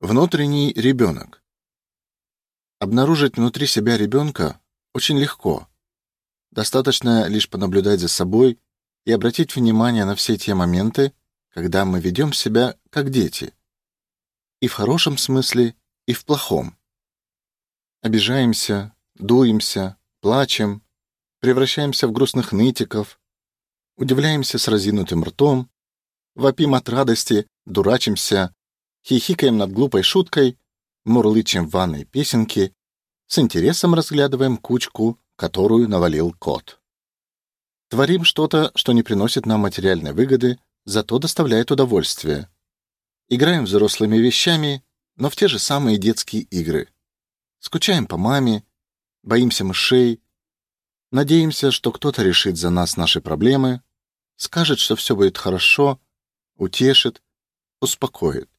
Внутренний ребенок. Обнаружить внутри себя ребенка очень легко. Достаточно лишь понаблюдать за собой и обратить внимание на все те моменты, когда мы ведем себя как дети. И в хорошем смысле, и в плохом. Обижаемся, дуемся, плачем, превращаемся в грустных нытиков, удивляемся с разинутым ртом, вопим от радости, дурачимся, хихикаем над глупой шуткой, мурлычем в ванной песенки, с интересом разглядываем кучку, которую навалил кот. Творим что-то, что не приносит нам материальной выгоды, зато доставляет удовольствие. Играем взрослыми вещами, но в те же самые детские игры. Скучаем по маме, боимся мышей, надеемся, что кто-то решит за нас наши проблемы, скажет, что все будет хорошо, утешит, успокоит.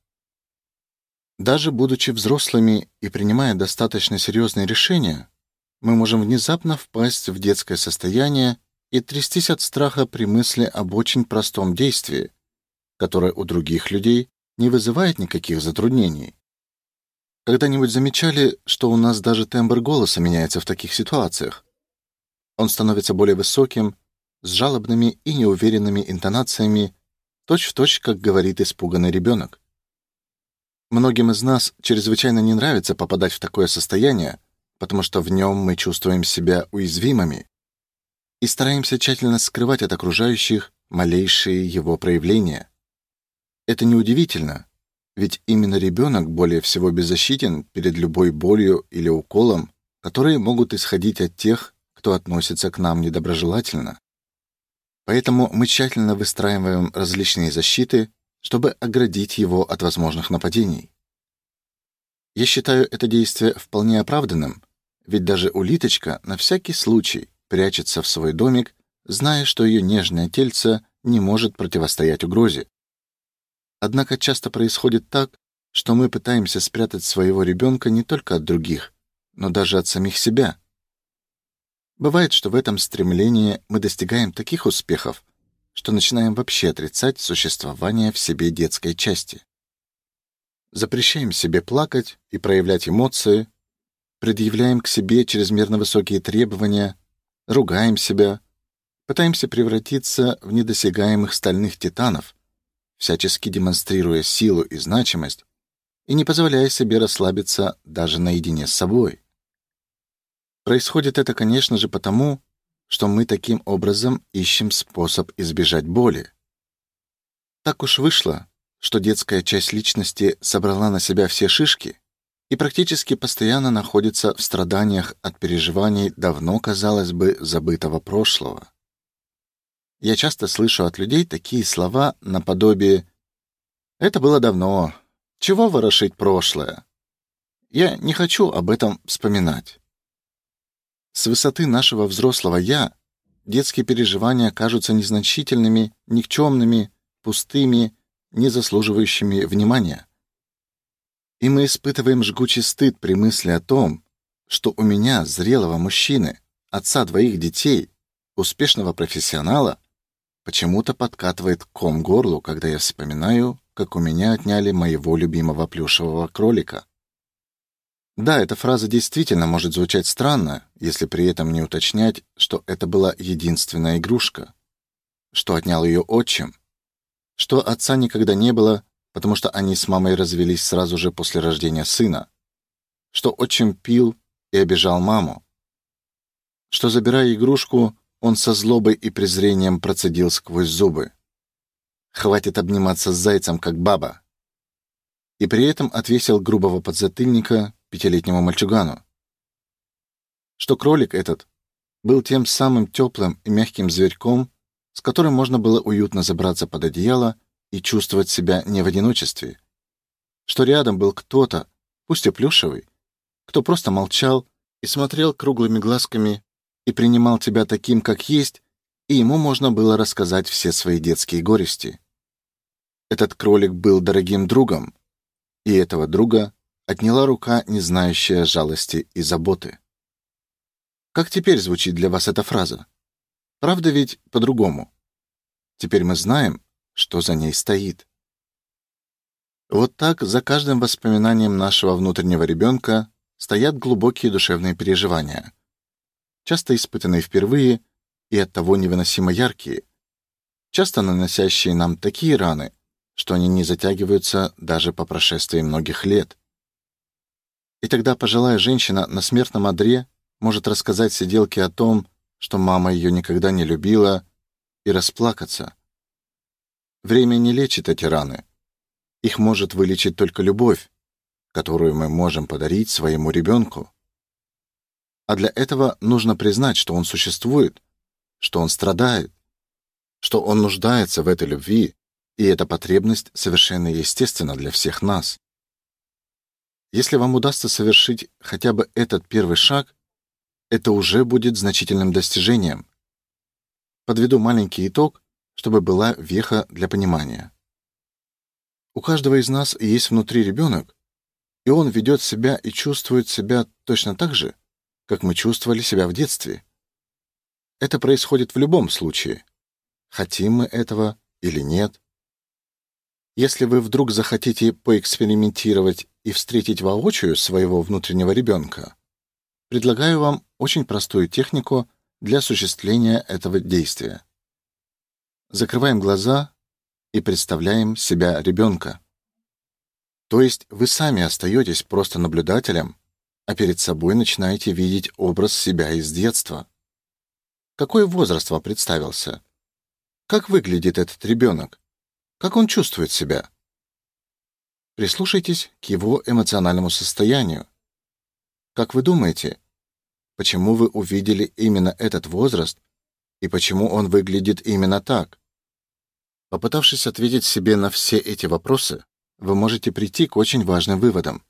Даже будучи взрослыми и принимая достаточно серьезные решения, мы можем внезапно впасть в детское состояние и трястись от страха при мысли об очень простом действии, которое у других людей не вызывает никаких затруднений. Когда-нибудь замечали, что у нас даже тембр голоса меняется в таких ситуациях? Он становится более высоким, с жалобными и неуверенными интонациями, точь-в-точь, как говорит испуганный ребенок. Многим из нас чрезвычайно не нравится попадать в такое состояние, потому что в нем мы чувствуем себя уязвимыми и стараемся тщательно скрывать от окружающих малейшие его проявления. Это неудивительно, ведь именно ребенок более всего беззащитен перед любой болью или уколом, которые могут исходить от тех, кто относится к нам недоброжелательно. Поэтому мы тщательно выстраиваем различные защиты, чтобы оградить его от возможных нападений. Я считаю это действие вполне оправданным, ведь даже улиточка на всякий случай прячется в свой домик, зная, что ее нежное тельце не может противостоять угрозе. Однако часто происходит так, что мы пытаемся спрятать своего ребенка не только от других, но даже от самих себя. Бывает, что в этом стремлении мы достигаем таких успехов, что начинаем вообще отрицать существование в себе детской части. Запрещаем себе плакать и проявлять эмоции, предъявляем к себе чрезмерно высокие требования, ругаем себя, пытаемся превратиться в недосягаемых стальных титанов, всячески демонстрируя силу и значимость и не позволяя себе расслабиться даже наедине с собой. Происходит это, конечно же, потому, что мы таким образом ищем способ избежать боли. Так уж вышло, что детская часть личности собрала на себя все шишки и практически постоянно находится в страданиях от переживаний давно, казалось бы, забытого прошлого. Я часто слышу от людей такие слова наподобие «Это было давно. Чего ворошить прошлое?» Я не хочу об этом вспоминать. С высоты нашего взрослого я детские переживания кажутся незначительными, никчемными, пустыми, не заслуживающими внимания. И мы испытываем жгучий стыд при мысли о том, что у меня, зрелого мужчины, отца двоих детей, успешного профессионала, почему-то подкатывает ком горлу, когда я вспоминаю, как у меня отняли моего любимого плюшевого кролика. Да, эта фраза действительно может звучать странно, если при этом не уточнять, что это была единственная игрушка, что отнял ее отчим, что отца никогда не было, потому что они с мамой развелись сразу же после рождения сына, что отчим пил и обижал маму, что забирая игрушку, он со злобой и презрением процедил сквозь зубы: "Хватит обниматься с зайцем как баба". И при этом отвесил грубого подзатыльника пятилетнему мальчугану. Что кролик этот был тем самым теплым и мягким зверьком, с которым можно было уютно забраться под одеяло и чувствовать себя не в одиночестве. Что рядом был кто-то, пусть и плюшевый, кто просто молчал и смотрел круглыми глазками и принимал тебя таким, как есть, и ему можно было рассказать все свои детские горести. Этот кролик был дорогим другом, и этого друга отняла рука, не знающая жалости и заботы. Как теперь звучит для вас эта фраза? Правда ведь по-другому. Теперь мы знаем, что за ней стоит. Вот так за каждым воспоминанием нашего внутреннего ребенка стоят глубокие душевные переживания, часто испытанные впервые и оттого невыносимо яркие, часто наносящие нам такие раны, что они не затягиваются даже по прошествии многих лет. И тогда пожилая женщина на смертном одре может рассказать сиделке о том, что мама ее никогда не любила, и расплакаться. Время не лечит эти раны. Их может вылечить только любовь, которую мы можем подарить своему ребенку. А для этого нужно признать, что он существует, что он страдает, что он нуждается в этой любви, и эта потребность совершенно естественна для всех нас. Если вам удастся совершить хотя бы этот первый шаг, это уже будет значительным достижением. Подведу маленький итог, чтобы была веха для понимания. У каждого из нас есть внутри ребенок, и он ведет себя и чувствует себя точно так же, как мы чувствовали себя в детстве. Это происходит в любом случае, хотим мы этого или нет. Если вы вдруг захотите поэкспериментировать и встретить воочию своего внутреннего ребенка, предлагаю вам очень простую технику для осуществления этого действия. Закрываем глаза и представляем себя ребенка. То есть вы сами остаетесь просто наблюдателем, а перед собой начинаете видеть образ себя из детства. Какой возраст вам представился? Как выглядит этот ребенок? Как он чувствует себя? Прислушайтесь к его эмоциональному состоянию. Как вы думаете, почему вы увидели именно этот возраст и почему он выглядит именно так? Попытавшись ответить себе на все эти вопросы, вы можете прийти к очень важным выводам.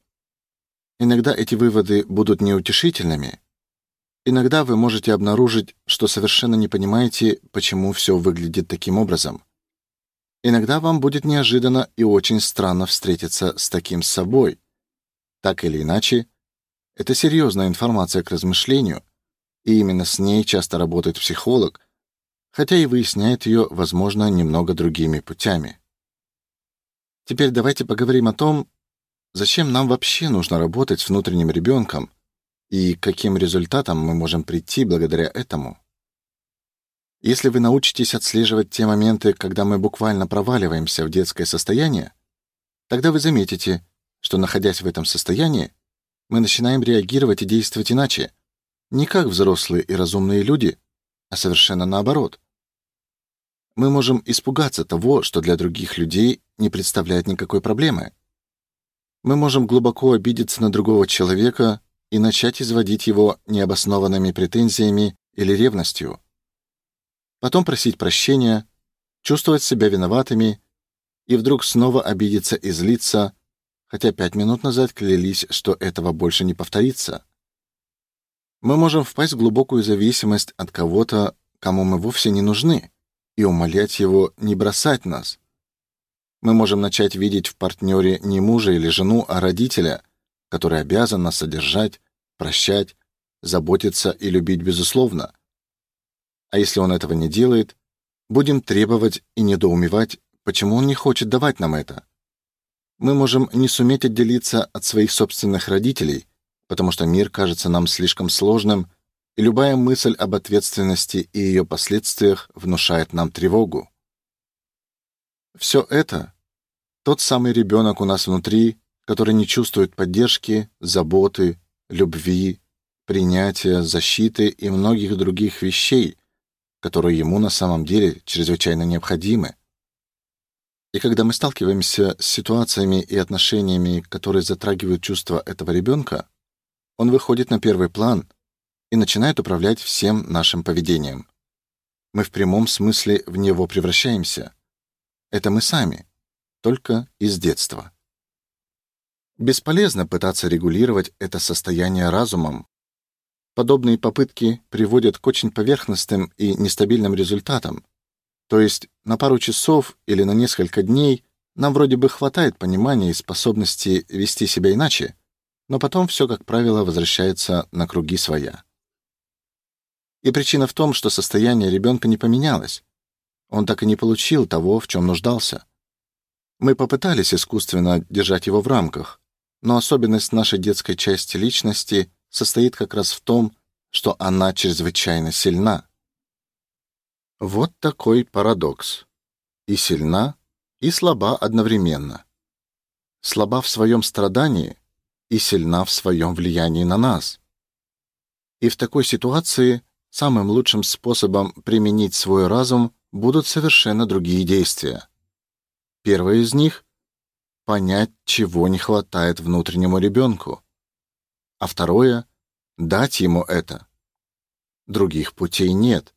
Иногда эти выводы будут неутешительными. Иногда вы можете обнаружить, что совершенно не понимаете, почему все выглядит таким образом. Иногда вам будет неожиданно и очень странно встретиться с таким собой. Так или иначе, это серьезная информация к размышлению, и именно с ней часто работает психолог, хотя и выясняет ее, возможно, немного другими путями. Теперь давайте поговорим о том, зачем нам вообще нужно работать с внутренним ребенком и каким результатам мы можем прийти благодаря этому. Если вы научитесь отслеживать те моменты, когда мы буквально проваливаемся в детское состояние, тогда вы заметите, что находясь в этом состоянии, мы начинаем реагировать и действовать иначе, не как взрослые и разумные люди, а совершенно наоборот мы можем испугаться того, что для других людей не представляет никакой проблемы. Мы можем глубоко обидеться на другого человека и начать изводить его необоснованными претензиями или ревностью. Потом просить прощения, чувствовать себя виноватыми и вдруг снова обидеться и злиться, хотя пять минут назад клялись, что этого больше не повторится. Мы можем впасть в глубокую зависимость от кого-то, кому мы вовсе не нужны и умолять его не бросать нас. Мы можем начать видеть в партнере не мужа или жену, а родителя, который обязан нас содержать, прощать, заботиться и любить безусловно. А если он этого не делает, будем требовать и недоумевать, почему он не хочет давать нам это. Мы можем не суметь отделиться от своих собственных родителей, потому что мир кажется нам слишком сложным и любая мысль об ответственности и ее последствиях внушает нам тревогу. Все это тот самый ребенок у нас внутри, который не чувствует поддержки, заботы, любви, принятия, защиты и многих других вещей, которые ему на самом деле чрезвычайно необходимы. И когда мы сталкиваемся с ситуациями и отношениями, которые затрагивают чувства этого ребенка, он выходит на первый план и начинает управлять всем нашим поведением. Мы в прямом смысле в него превращаемся. Это мы сами, только из детства. Бесполезно пытаться регулировать это состояние разумом. Подобные попытки приводят к очень поверхностным и нестабильным результатам. То есть на пару часов или на несколько дней нам вроде бы хватает понимания и способности вести себя иначе, но потом все, как правило, возвращается на круги своя. И причина в том, что состояние ребенка не поменялось. Он так и не получил того, в чем нуждался. Мы попытались искусственно держать его в рамках, но особенность нашей детской части личности состоит как раз в том, что она чрезвычайно сильна. Вот такой парадокс. И сильна, и слаба одновременно. Слаба в своем страдании и сильна в своем влиянии на нас. И в такой ситуации самым лучшим способом применить свой разум будут совершенно другие действия. Первое из них понять, чего не хватает внутреннему ребенку, а второе дать ему это. Других путей нет.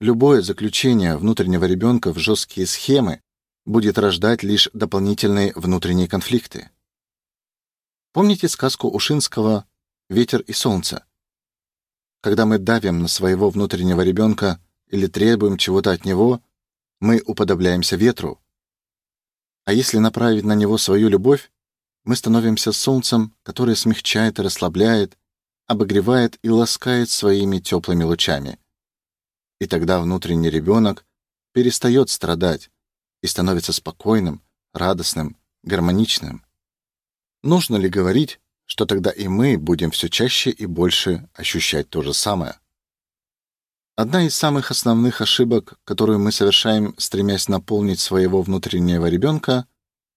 Любое заключение внутреннего ребенка в жесткие схемы будет рождать лишь дополнительные внутренние конфликты. Помните сказку Ушинского Ветер и солнце? Когда мы давим на своего внутреннего ребенка или требуем чего-то от него, мы уподобляемся ветру. А если направить на него свою любовь, мы становимся солнцем, которое смягчает и расслабляет, обогревает и ласкает своими теплыми лучами. И тогда внутренний ребенок перестает страдать и становится спокойным, радостным, гармоничным. Нужно ли говорить, что тогда и мы будем все чаще и больше ощущать то же самое? Одна из самых основных ошибок, которую мы совершаем, стремясь наполнить своего внутреннего ребенка,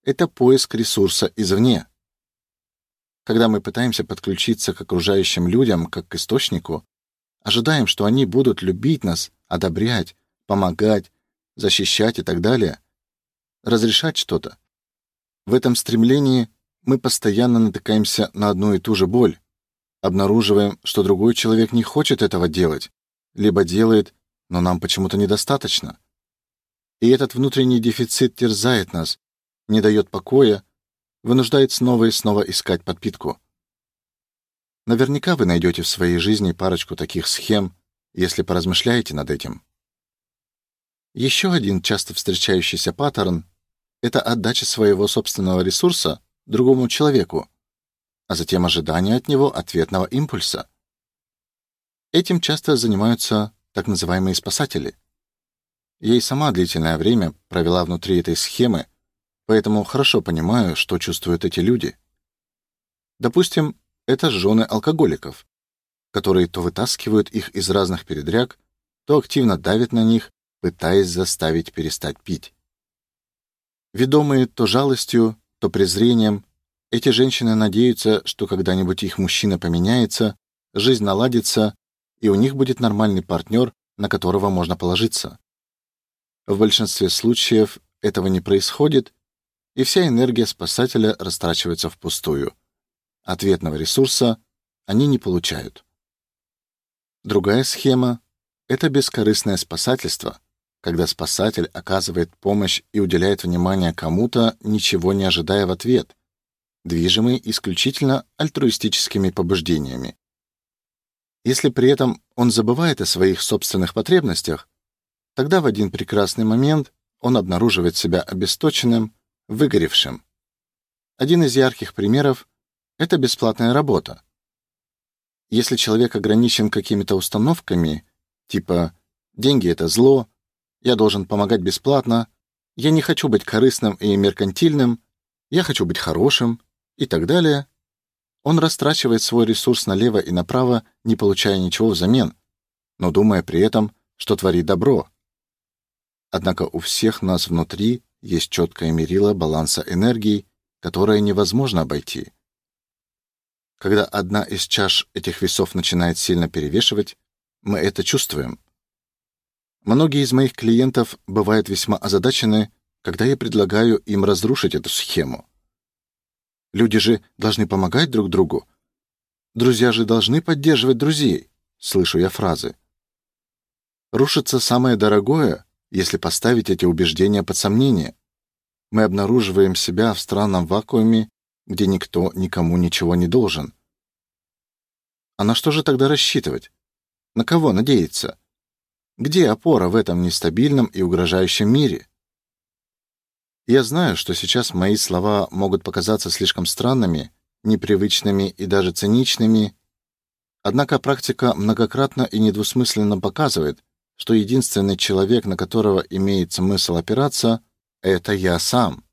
это поиск ресурса извне. Когда мы пытаемся подключиться к окружающим людям как к источнику, ожидаем, что они будут любить нас, одобрять, помогать, защищать и так далее, разрешать что-то. В этом стремлении мы постоянно натыкаемся на одну и ту же боль, обнаруживаем, что другой человек не хочет этого делать, либо делает, но нам почему-то недостаточно. И этот внутренний дефицит терзает нас, не дает покоя, вынуждает снова и снова искать подпитку. Наверняка вы найдете в своей жизни парочку таких схем, если поразмышляете над этим. Еще один часто встречающийся паттерн это отдача своего собственного ресурса другому человеку, а затем ожидание от него ответного импульса. Этим часто занимаются так называемые спасатели. Я и сама длительное время провела внутри этой схемы, поэтому хорошо понимаю, что чувствуют эти люди. Допустим, это жены алкоголиков, которые то вытаскивают их из разных передряг, то активно давят на них, пытаясь заставить перестать пить. Ведомые то жалостью, то презрением, эти женщины надеются, что когда-нибудь их мужчина поменяется, жизнь наладится, и у них будет нормальный партнер, на которого можно положиться. В большинстве случаев этого не происходит, и вся энергия спасателя растрачивается впустую. Ответного ресурса они не получают. Другая схема это бескорыстное спасательство, когда спасатель оказывает помощь и уделяет внимание кому-то, ничего не ожидая в ответ, движимый исключительно альтруистическими побуждениями. Если при этом он забывает о своих собственных потребностях, тогда в один прекрасный момент он обнаруживает себя обесточенным, выгоревшим. Один из ярких примеров это бесплатная работа. Если человек ограничен какими-то установками, типа деньги это зло, я должен помогать бесплатно, я не хочу быть корыстным и меркантильным, я хочу быть хорошим, и так далее, он растрачивает свой ресурс налево и направо, не получая ничего взамен, но думая при этом, что творит добро. Однако у всех нас внутри есть четкое мерило баланса энергии, которое невозможно обойти. Когда одна из чаш этих весов начинает сильно перевешивать, мы это чувствуем. Многие из моих клиентов бывают весьма озадачены, когда я предлагаю им разрушить эту схему. Люди же должны помогать друг другу. Друзья же должны поддерживать друзей, слышу я фразы. Рушится самое дорогое, если поставить эти убеждения под сомнение. Мы обнаруживаем себя в странном вакууме, где никто никому ничего не должен. А на что же тогда рассчитывать? На кого надеяться? Где опора в этом нестабильном и угрожающем мире? Я знаю, что сейчас мои слова могут показаться слишком странными, непривычными и даже циничными, однако практика многократно и недвусмысленно показывает, что единственный человек, на которого имеет смысл опираться, это я сам.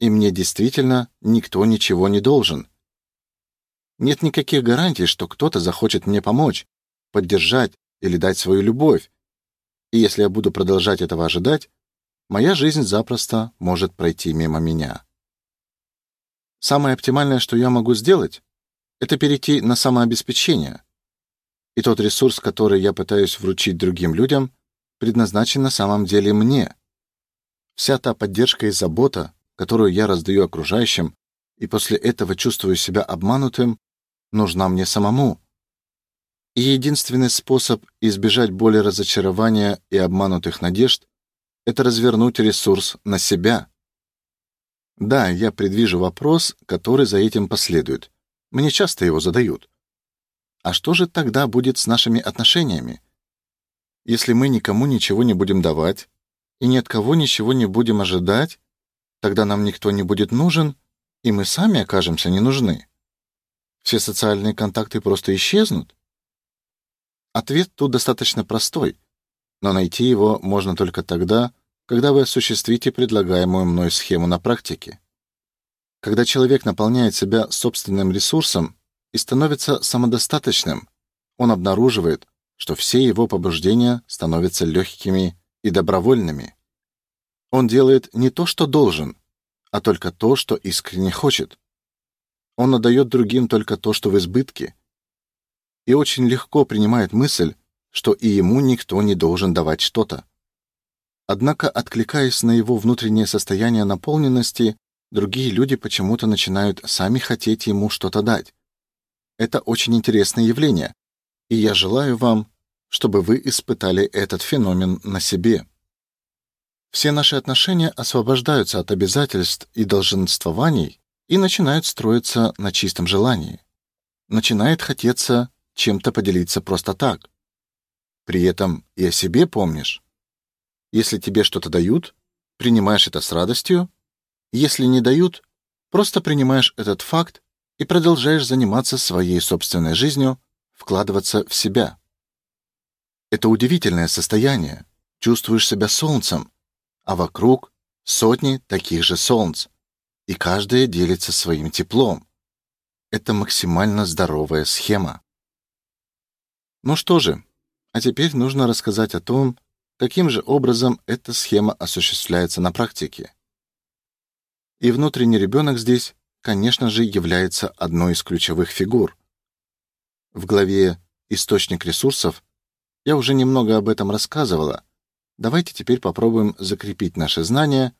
И мне действительно никто ничего не должен. Нет никаких гарантий, что кто-то захочет мне помочь, поддержать или дать свою любовь. И если я буду продолжать этого ожидать, моя жизнь запросто может пройти мимо меня. Самое оптимальное, что я могу сделать, это перейти на самообеспечение. И тот ресурс, который я пытаюсь вручить другим людям, предназначен на самом деле мне. Вся та поддержка и забота, которую я раздаю окружающим, и после этого чувствую себя обманутым, нужна мне самому. И единственный способ избежать боли разочарования и обманутых надежд это развернуть ресурс на себя. Да, я предвижу вопрос, который за этим последует. Мне часто его задают. А что же тогда будет с нашими отношениями? Если мы никому ничего не будем давать и ни от кого ничего не будем ожидать, тогда нам никто не будет нужен, и мы сами окажемся не нужны. Все социальные контакты просто исчезнут. Ответ тут достаточно простой, но найти его можно только тогда, когда вы осуществите предлагаемую мной схему на практике. Когда человек наполняет себя собственным ресурсом и становится самодостаточным, он обнаруживает, что все его побуждения становятся легкими и добровольными. Он делает не то, что должен, а только то, что искренне хочет. Он отдает другим только то, что в избытке, и очень легко принимает мысль, что и ему никто не должен давать что-то. Однако, откликаясь на его внутреннее состояние наполненности, другие люди почему-то начинают сами хотеть ему что-то дать. Это очень интересное явление, и я желаю вам, чтобы вы испытали этот феномен на себе. Все наши отношения освобождаются от обязательств и долженствований и начинают строиться на чистом желании. Начинает хотеться чем-то поделиться просто так. При этом и о себе помнишь. Если тебе что-то дают, принимаешь это с радостью если не дают, просто принимаешь этот факт и продолжаешь заниматься своей собственной жизнью, вкладываться в себя. Это удивительное состояние. Чувствуешь себя солнцем, а вокруг сотни таких же солнц, и каждое делится своим теплом. Это максимально здоровая схема. Ну что же, а теперь нужно рассказать о том, каким же образом эта схема осуществляется на практике. И внутренний ребенок здесь, конечно же, является одной из ключевых фигур. В главе Источник ресурсов я уже немного об этом рассказывала. Давайте теперь попробуем закрепить наши знания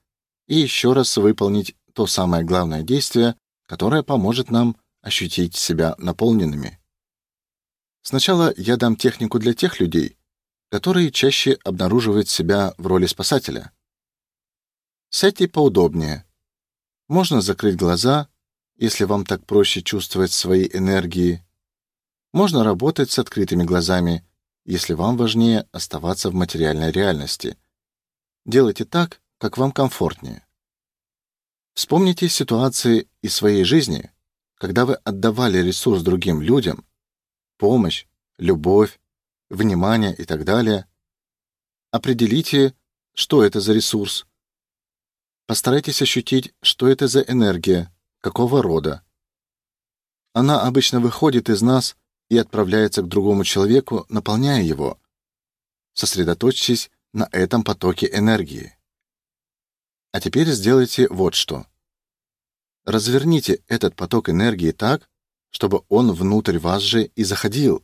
и еще раз выполнить то самое главное действие, которое поможет нам ощутить себя наполненными. Сначала я дам технику для тех людей, которые чаще обнаруживают себя в роли спасателя. Сядьте поудобнее, можно закрыть глаза, если вам так проще чувствовать свои энергии. Можно работать с открытыми глазами, если вам важнее оставаться в материальной реальности. Делайте так, как вам комфортнее. Вспомните ситуации из своей жизни, когда вы отдавали ресурс другим людям, помощь, любовь, внимание и так далее. Определите, что это за ресурс, Постарайтесь ощутить, что это за энергия, какого рода. Она обычно выходит из нас и отправляется к другому человеку, наполняя его. Сосредоточьтесь на этом потоке энергии. А теперь сделайте вот что. Разверните этот поток энергии так, чтобы он внутрь вас же и заходил.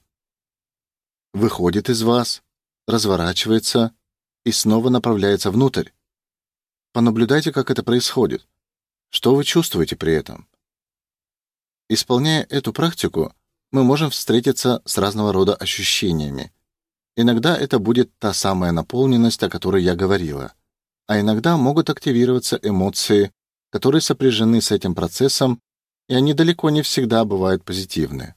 Выходит из вас, разворачивается и снова направляется внутрь. Понаблюдайте, как это происходит. Что вы чувствуете при этом? Исполняя эту практику, мы можем встретиться с разного рода ощущениями. Иногда это будет та самая наполненность, о которой я говорила, а иногда могут активироваться эмоции, которые сопряжены с этим процессом, и они далеко не всегда бывают позитивны.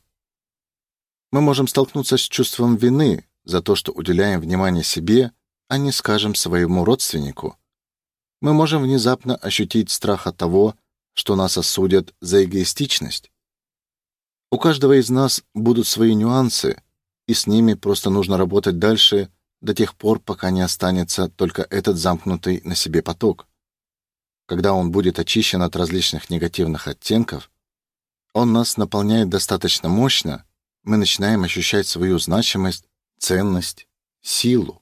Мы можем столкнуться с чувством вины за то, что уделяем внимание себе, а не, скажем, своему родственнику мы можем внезапно ощутить страх от того, что нас осудят за эгоистичность. У каждого из нас будут свои нюансы, и с ними просто нужно работать дальше до тех пор, пока не останется только этот замкнутый на себе поток. когда он будет очищен от различных негативных оттенков, он нас наполняет достаточно мощно, мы начинаем ощущать свою значимость, ценность, силу.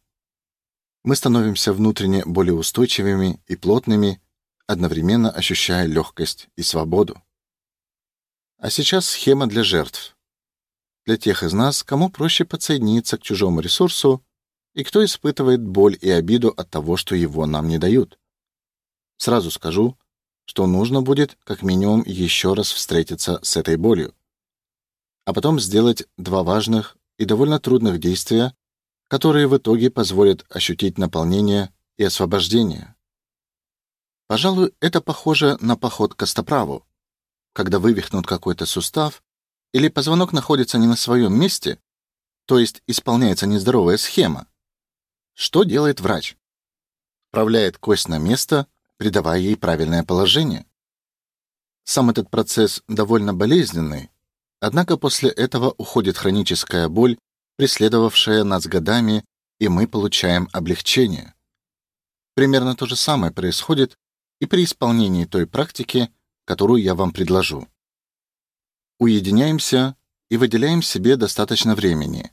Мы становимся внутренне более устойчивыми и плотными, одновременно ощущая легкость и свободу. А сейчас схема для жертв. Для тех из нас, кому проще подсоединиться к чужому ресурсу и кто испытывает боль и обиду от того, что его нам не дают. Сразу скажу, что нужно будет как минимум еще раз встретиться с этой болью, а потом сделать два важных и довольно трудных действия, которые в итоге позволят ощутить наполнение и освобождение. Пожалуй, это похоже на поход к костоправу, когда вывихнут какой-то сустав или позвонок находится не на своем месте, то есть исполняется нездоровая схема. Что делает врач? Вправляет кость на место, придавая ей правильное положение. Сам этот процесс довольно болезненный, однако после этого уходит хроническая боль, преследовавшая нас годами, и мы получаем облегчение. Примерно то же самое происходит и при исполнении той практики, которую я вам предложу. Уединяемся и выделяем себе достаточно времени.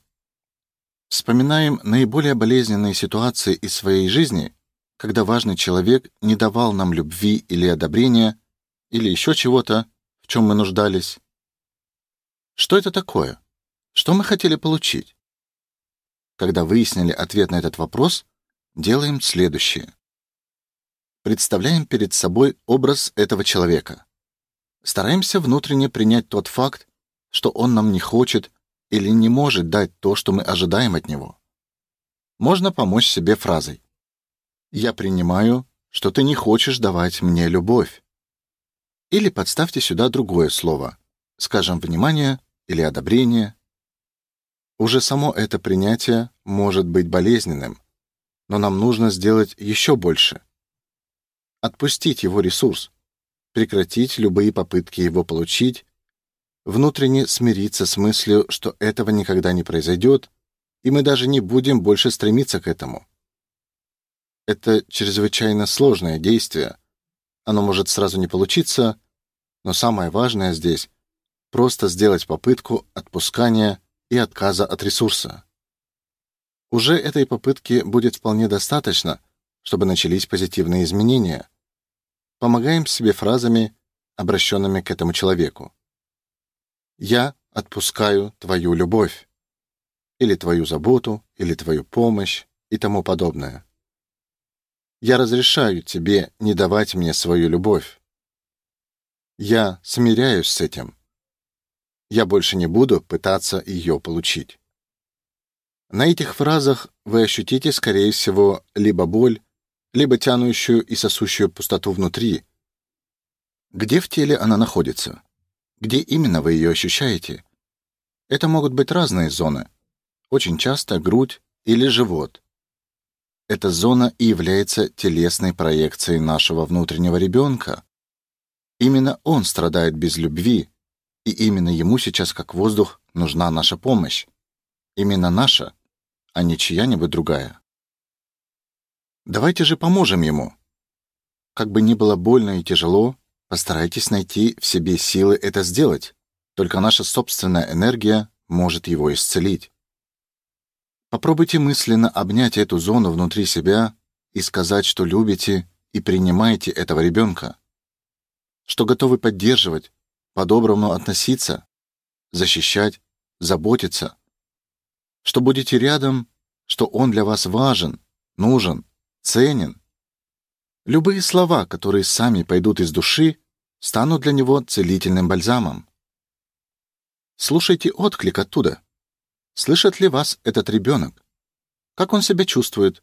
Вспоминаем наиболее болезненные ситуации из своей жизни когда важный человек не давал нам любви или одобрения, или еще чего-то, в чем мы нуждались. Что это такое? Что мы хотели получить? Когда выяснили ответ на этот вопрос, делаем следующее. Представляем перед собой образ этого человека. Стараемся внутренне принять тот факт, что он нам не хочет или не может дать то, что мы ожидаем от него. Можно помочь себе фразой: я принимаю, что ты не хочешь давать мне любовь. Или подставьте сюда другое слово, скажем, внимание или одобрение. Уже само это принятие может быть болезненным, но нам нужно сделать еще больше. Отпустить его ресурс, прекратить любые попытки его получить, внутренне смириться с мыслью, что этого никогда не произойдет, и мы даже не будем больше стремиться к этому. Это чрезвычайно сложное действие. Оно может сразу не получиться, но самое важное здесь просто сделать попытку отпускания и отказа от ресурса. Уже этой попытки будет вполне достаточно, чтобы начались позитивные изменения. Помогаем себе фразами, обращенными к этому человеку. Я отпускаю твою любовь или твою заботу, или твою помощь и тому подобное. Я разрешаю тебе не давать мне свою любовь. Я смиряюсь с этим. Я больше не буду пытаться ее получить. На этих фразах вы ощутите, скорее всего, либо боль, либо тянущую и сосущую пустоту внутри. Где в теле она находится? Где именно вы ее ощущаете? Это могут быть разные зоны. Очень часто грудь или живот. Эта зона и является телесной проекцией нашего внутреннего ребенка. Именно он страдает без любви, и именно ему сейчас как воздух нужна наша помощь. Именно наша, а не чья-нибудь другая. Давайте же поможем ему. Как бы ни было больно и тяжело, постарайтесь найти в себе силы это сделать. Только наша собственная энергия может его исцелить. Попробуйте мысленно обнять эту зону внутри себя и сказать, что любите и принимаете этого ребенка, что готовы поддерживать, по-доброму относиться, защищать, заботиться, что будете рядом, что он для вас важен, нужен, ценен. Любые слова, которые сами пойдут из души, станут для него целительным бальзамом. Слушайте отклик оттуда. Слышит ли вас этот ребенок? Как он себя чувствует?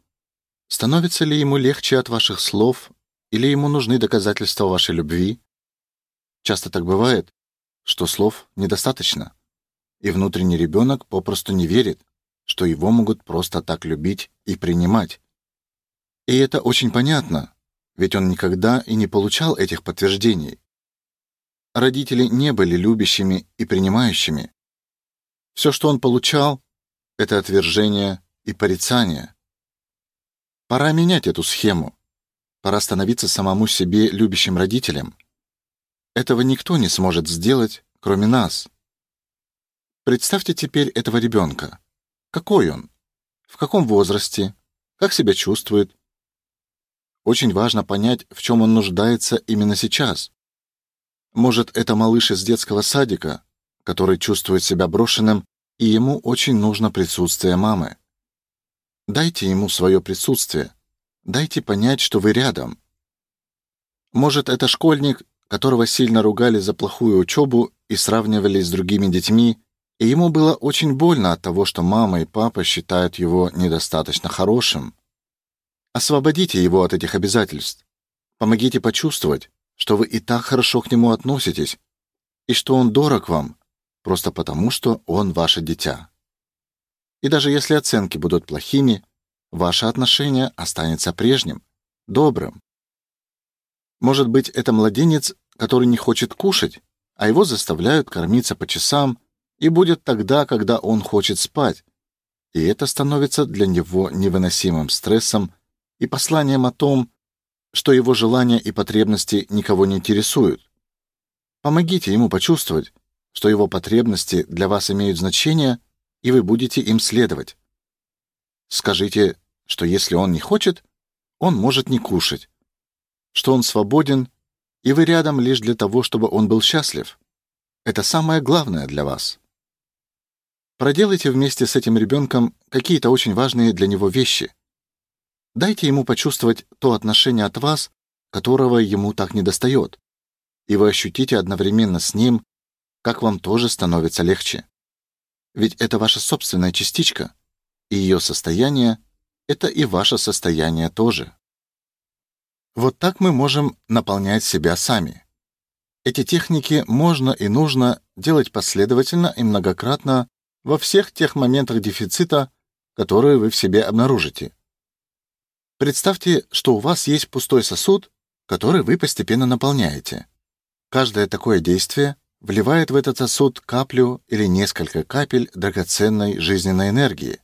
Становится ли ему легче от ваших слов или ему нужны доказательства вашей любви? Часто так бывает, что слов недостаточно, и внутренний ребенок попросту не верит, что его могут просто так любить и принимать. И это очень понятно, ведь он никогда и не получал этих подтверждений. Родители не были любящими и принимающими, все, что он получал, это отвержение и порицание. Пора менять эту схему. пора становиться самому себе любящим родителем. Этого никто не сможет сделать, кроме нас. Представьте теперь этого ребенка. Какой он? В каком возрасте? Как себя чувствует? Очень важно понять, в чем он нуждается именно сейчас. Может, это малыш из детского садика, который чувствует себя брошенным, и ему очень нужно присутствие мамы. Дайте ему свое присутствие. Дайте понять, что вы рядом. Может, это школьник, которого сильно ругали за плохую учебу и сравнивали с другими детьми, и ему было очень больно от того, что мама и папа считают его недостаточно хорошим. Освободите его от этих обязательств. Помогите почувствовать, что вы и так хорошо к нему относитесь, и что он дорог вам, просто потому, что он ваше дитя. И даже если оценки будут плохими, ваше отношение останется прежним, добрым. Может быть, это младенец, который не хочет кушать, а его заставляют кормиться по часам, и будет тогда, когда он хочет спать. И это становится для него невыносимым стрессом и посланием о том, что его желания и потребности никого не интересуют. Помогите ему почувствовать, что его потребности для вас имеют значение, и вы будете им следовать. Скажите, что если он не хочет, он может не кушать, что он свободен, и вы рядом лишь для того, чтобы он был счастлив. Это самое главное для вас. Проделайте вместе с этим ребенком какие-то очень важные для него вещи. Дайте ему почувствовать то отношение от вас, которого ему так недостает, и вы ощутите одновременно с ним, как вам тоже становится легче. Ведь это ваша собственная частичка, и ее состояние — это и ваше состояние тоже. Вот так мы можем наполнять себя сами. Эти техники можно и нужно делать последовательно и многократно во всех тех моментах дефицита, которые вы в себе обнаружите. Представьте, что у вас есть пустой сосуд, который вы постепенно наполняете. Каждое такое действие вливает в этот сосуд каплю или несколько капель драгоценной жизненной энергии.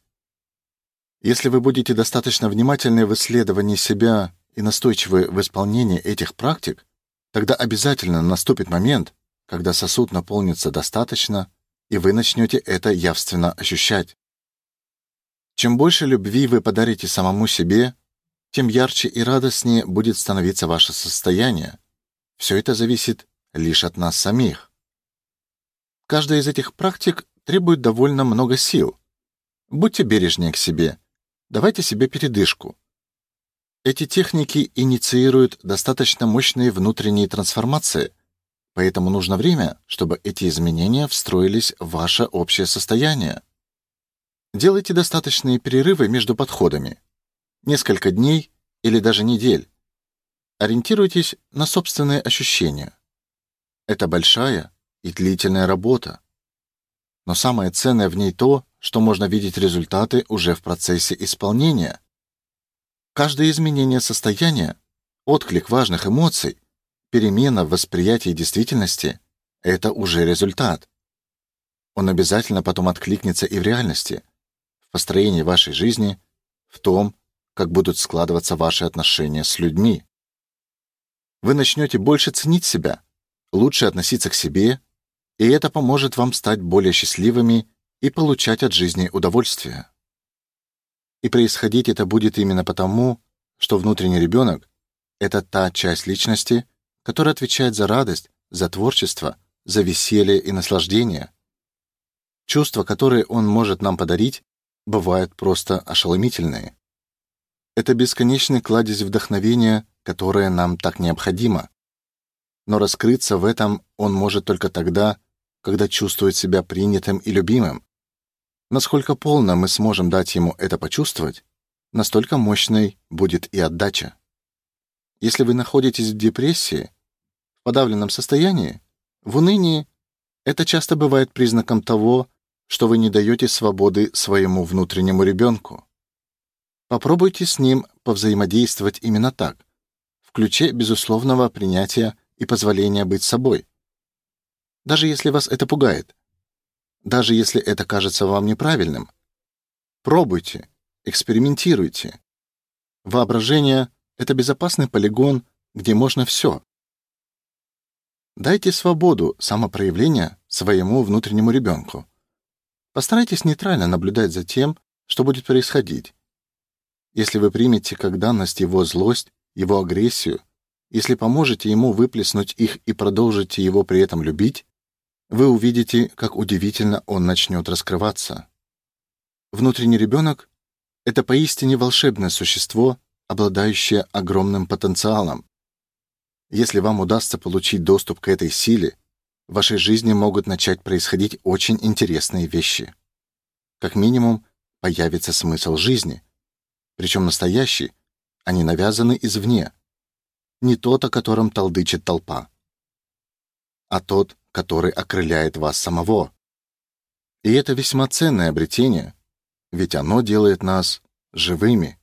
Если вы будете достаточно внимательны в исследовании себя и настойчивы в исполнении этих практик, тогда обязательно наступит момент, когда сосуд наполнится достаточно, и вы начнете это явственно ощущать. Чем больше любви вы подарите самому себе, тем ярче и радостнее будет становиться ваше состояние. Все это зависит лишь от нас самих. Каждая из этих практик требует довольно много сил. Будьте бережнее к себе. Давайте себе передышку. Эти техники инициируют достаточно мощные внутренние трансформации, поэтому нужно время, чтобы эти изменения встроились в ваше общее состояние. Делайте достаточные перерывы между подходами. Несколько дней или даже недель. Ориентируйтесь на собственные ощущения. Это большая и длительная работа. Но самое ценное в ней то, что можно видеть результаты уже в процессе исполнения. Каждое изменение состояния, отклик важных эмоций, перемена в восприятии действительности — это уже результат. Он обязательно потом откликнется и в реальности, в построении вашей жизни, в том, как будут складываться ваши отношения с людьми. Вы начнете больше ценить себя, лучше относиться к себе, и это поможет вам стать более счастливыми и получать от жизни удовольствие. И происходить это будет именно потому, что внутренний ребенок — это та часть личности, которая отвечает за радость, за творчество, за веселье и наслаждение. Чувства, которые он может нам подарить, бывают просто ошеломительные. Это бесконечный кладезь вдохновения, которое нам так необходимо. Но раскрыться в этом он может только тогда, когда чувствует себя принятым и любимым, Насколько полно мы сможем дать ему это почувствовать, настолько мощной будет и отдача. Если вы находитесь в депрессии, в подавленном состоянии, в унынии, это часто бывает признаком того, что вы не даете свободы своему внутреннему ребенку. Попробуйте с ним повзаимодействовать именно так, в ключе безусловного принятия и позволения быть собой. Даже если вас это пугает, даже если это кажется вам неправильным. Пробуйте, экспериментируйте. Воображение это безопасный полигон, где можно все. Дайте свободу самопроявления своему внутреннему ребенку. Постарайтесь нейтрально наблюдать за тем, что будет происходить. Если вы примете как данность его злость, его агрессию, если поможете ему выплеснуть их и продолжите его при этом любить, вы увидите, как удивительно он начнет раскрываться. Внутренний ребенок — это поистине волшебное существо, обладающее огромным потенциалом. Если вам удастся получить доступ к этой силе, в вашей жизни могут начать происходить очень интересные вещи. Как минимум, появится смысл жизни, причем настоящий, а не навязанный извне. Не тот, о котором толдычит толпа, а тот, который окрыляет вас самого. И это весьма ценное обретение, ведь оно делает нас живыми.